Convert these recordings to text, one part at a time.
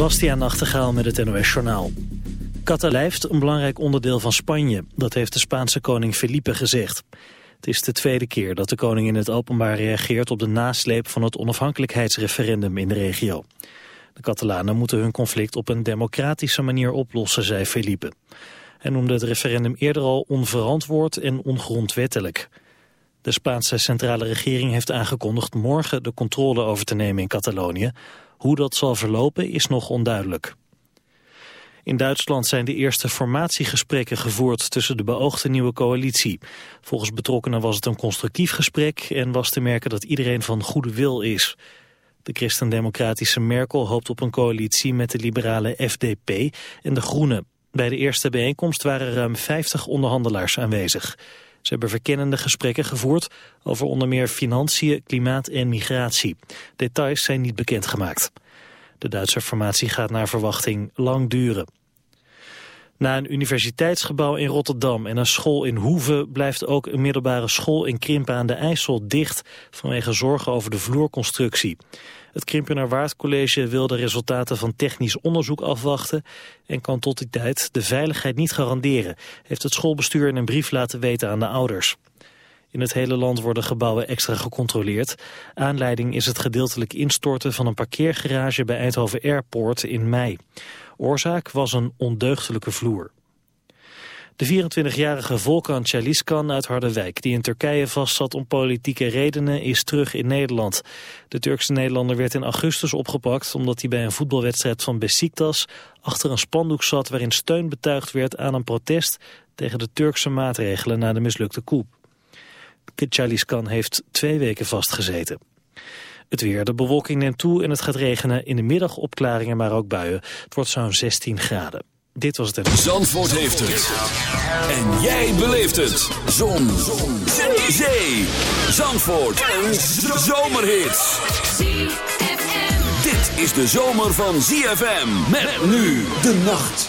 Bastiaan Nachtegaal met het NOS Journaal. Catalijft een belangrijk onderdeel van Spanje. Dat heeft de Spaanse koning Felipe gezegd. Het is de tweede keer dat de koning in het openbaar reageert op de nasleep van het onafhankelijkheidsreferendum in de regio. De Catalanen moeten hun conflict op een democratische manier oplossen, zei Felipe. Hij noemde het referendum eerder al onverantwoord en ongrondwettelijk. De Spaanse centrale regering heeft aangekondigd morgen de controle over te nemen in Catalonië. Hoe dat zal verlopen is nog onduidelijk. In Duitsland zijn de eerste formatiegesprekken gevoerd tussen de beoogde nieuwe coalitie. Volgens betrokkenen was het een constructief gesprek en was te merken dat iedereen van goede wil is. De christendemocratische Merkel hoopt op een coalitie met de liberale FDP en de Groenen. Bij de eerste bijeenkomst waren ruim 50 onderhandelaars aanwezig. Ze hebben verkennende gesprekken gevoerd over onder meer financiën, klimaat en migratie. Details zijn niet bekendgemaakt. De Duitse formatie gaat naar verwachting lang duren. Na een universiteitsgebouw in Rotterdam en een school in Hoeve blijft ook een middelbare school in Krimpen aan de IJssel dicht vanwege zorgen over de vloerconstructie. Het Krimpener Waardcollege wil de resultaten van technisch onderzoek afwachten en kan tot die tijd de veiligheid niet garanderen, heeft het schoolbestuur in een brief laten weten aan de ouders. In het hele land worden gebouwen extra gecontroleerd. Aanleiding is het gedeeltelijk instorten van een parkeergarage bij Eindhoven Airport in mei. Oorzaak was een ondeugdelijke vloer. De 24-jarige Volkan Chaliskan uit Harderwijk, die in Turkije vastzat om politieke redenen, is terug in Nederland. De Turkse Nederlander werd in augustus opgepakt omdat hij bij een voetbalwedstrijd van Besiktas achter een spandoek zat waarin steun betuigd werd aan een protest tegen de Turkse maatregelen na de mislukte coup. Chaliskan heeft twee weken vastgezeten. Het weer, de bewolking neemt toe en het gaat regenen. In de middag opklaringen, maar ook buien. Het wordt zo'n 16 graden. Dit was het... Zandvoort heeft het. En jij beleeft het. Zon. Zon. Zee. Zandvoort. Een zomerhit. Dit is de zomer van ZFM. Met nu de nacht.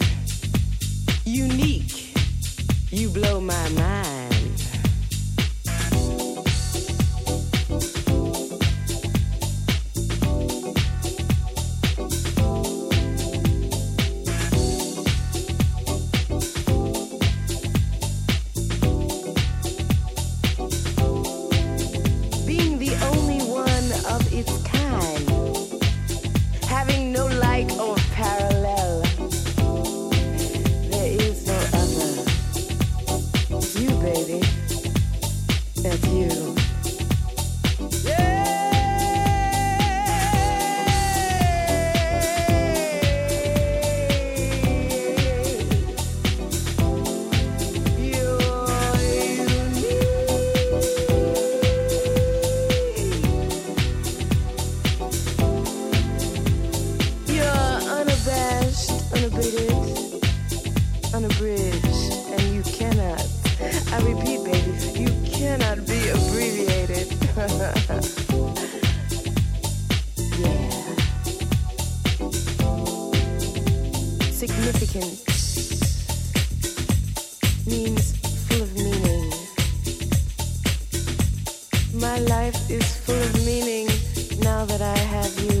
uninhibited, unabridged, and you cannot. I repeat, baby, you cannot be abbreviated. yeah. Significance means full of meaning. My life is full of meaning now that I have you.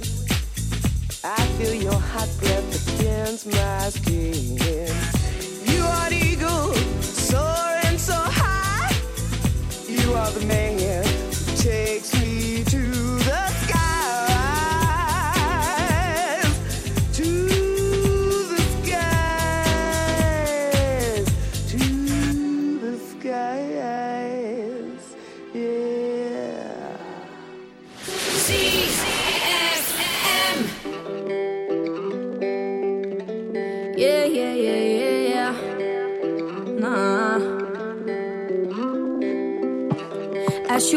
feel your hot breath against my skin. You are the eagle, soaring so high. You are the man. Take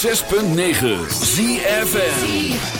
106.9 ZFN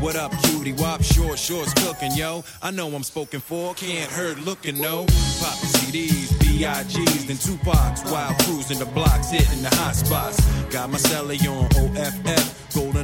What up, cutie? Wop, short shorts cooking, yo. I know I'm spoken for, can't hurt looking, no. Poppin' CDs, B.I.G.s, then Tupac's. While cruising the blocks, hitting the hot spots. Got my celly on OFF. Golden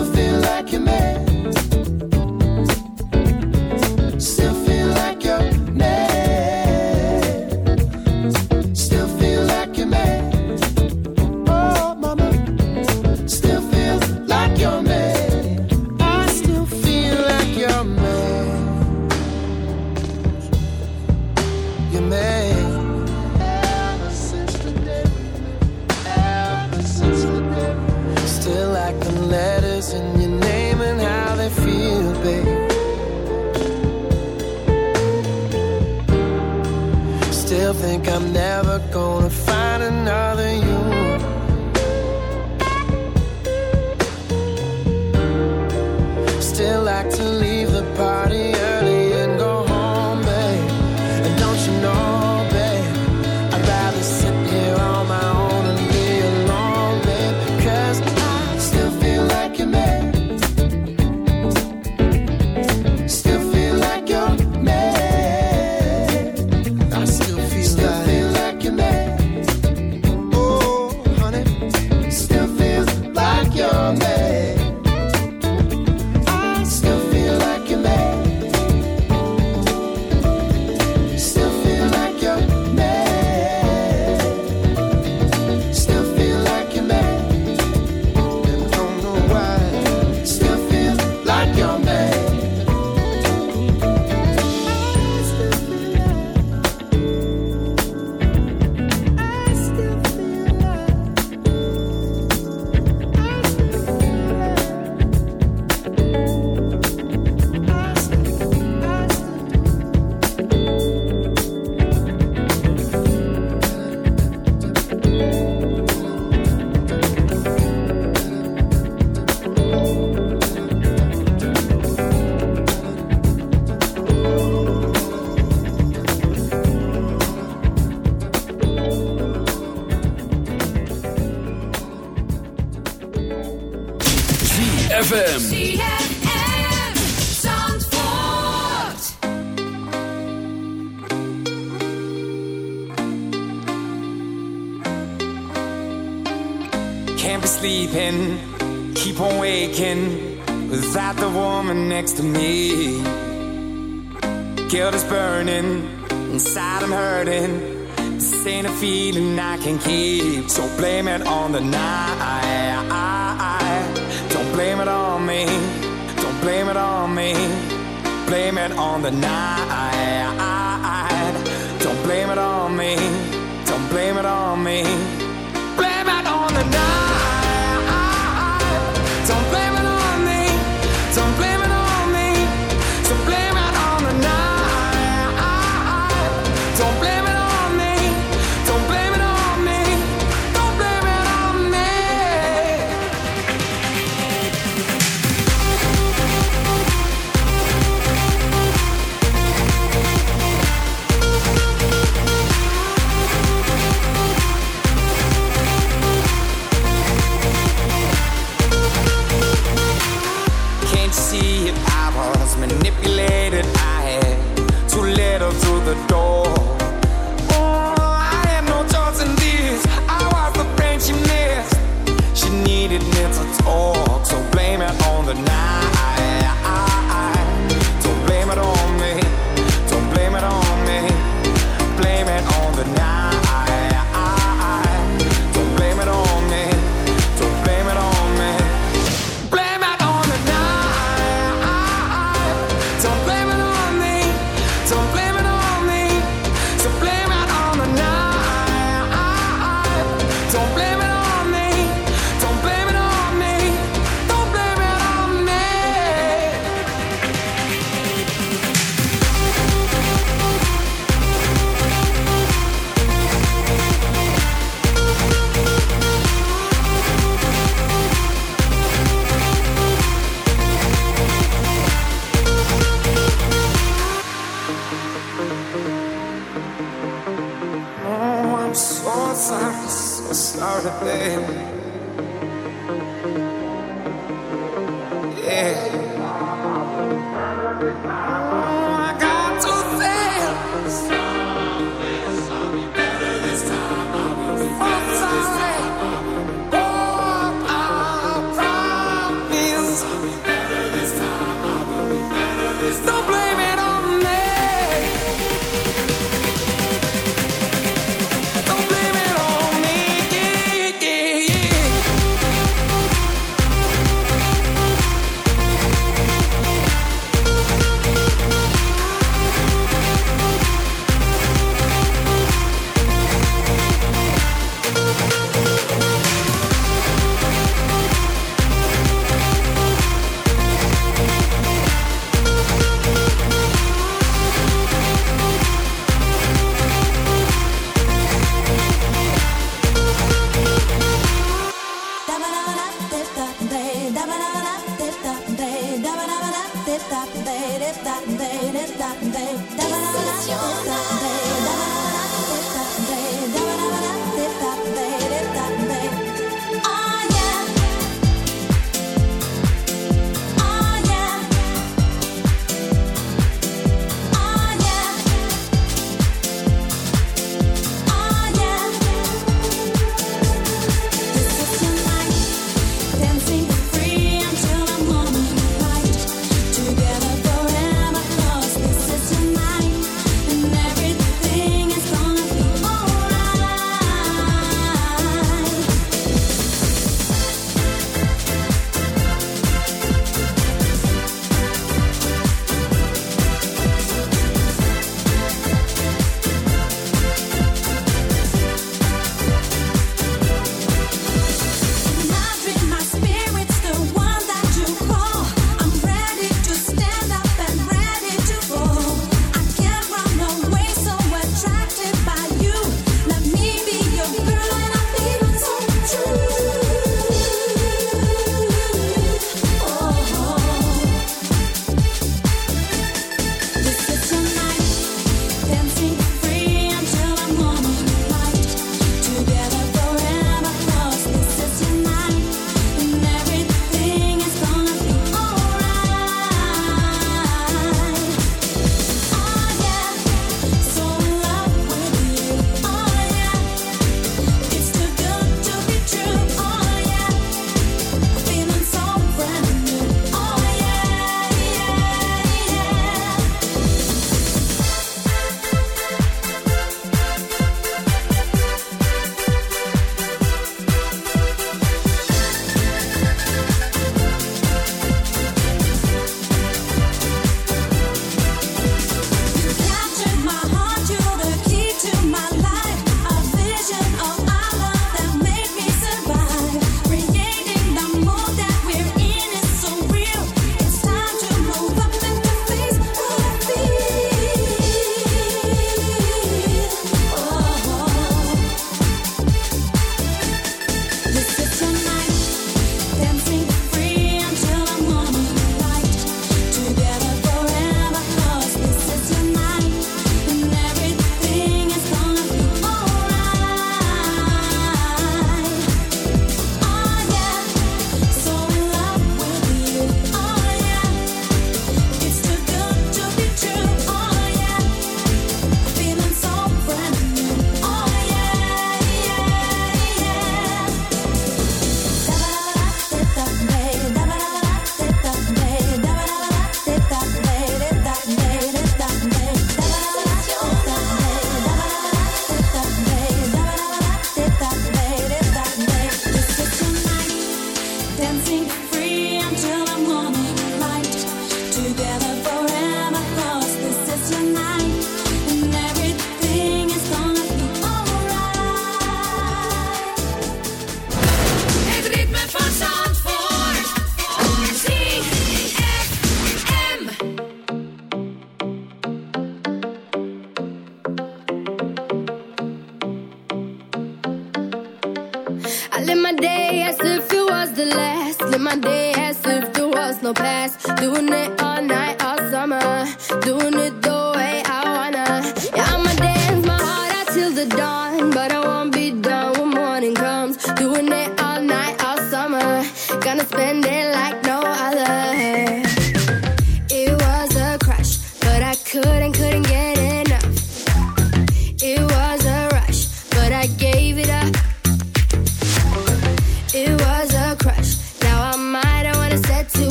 your man. pen.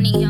manía.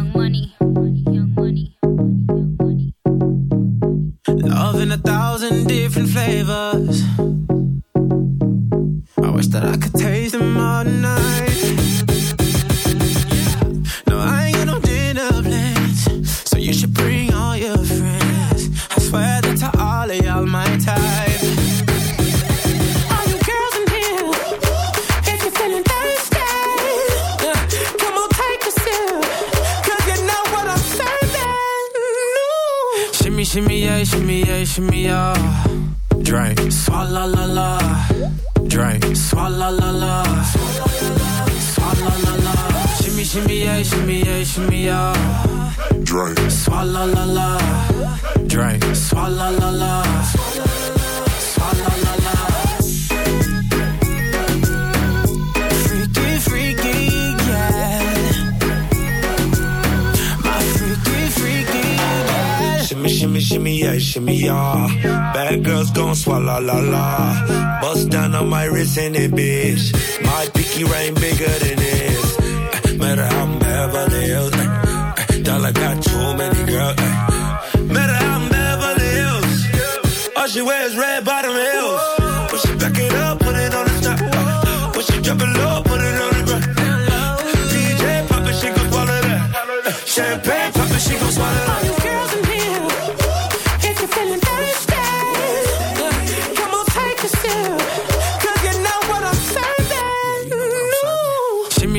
Shimmy, yeah, shimmy, yeah. Bad girls gon' swallow la la. Bust down on my wrist and it, bitch. My pinky ring bigger than this. Eh, Matter how I'm Beverly Hills. eh, eh, Dollar got too many girls. Matter how I'm Beverly Hills. All she wears red bottom heels. When she back it up, put it on the top. eh. When she drop it low, put it on the ground. DJ pop it, she gon' swallow that. Champagne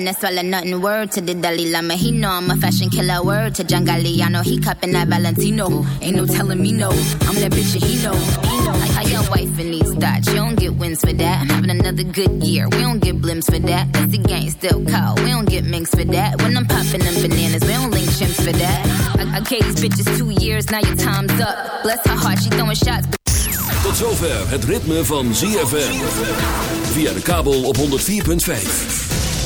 No swallow nothing. Word to the Dalai Lama. He know I'm a fashion killer. Word to John Galliano. He cupping that Valentino. Ain't no telling me no. I'm that bitch and he know. Like how your wife in these thoughts. You don't get wins for that. I'm having another good year. We don't get blimps for that. Cause the gang still cold. We don't get minks for that. When I'm popping them bananas, we don't link chimps for that. I, I gave these bitches two years. Now your time's up. Bless her heart. She throwing shots. Tot zover het ritme van ZFM. Via de kabel op 104.5.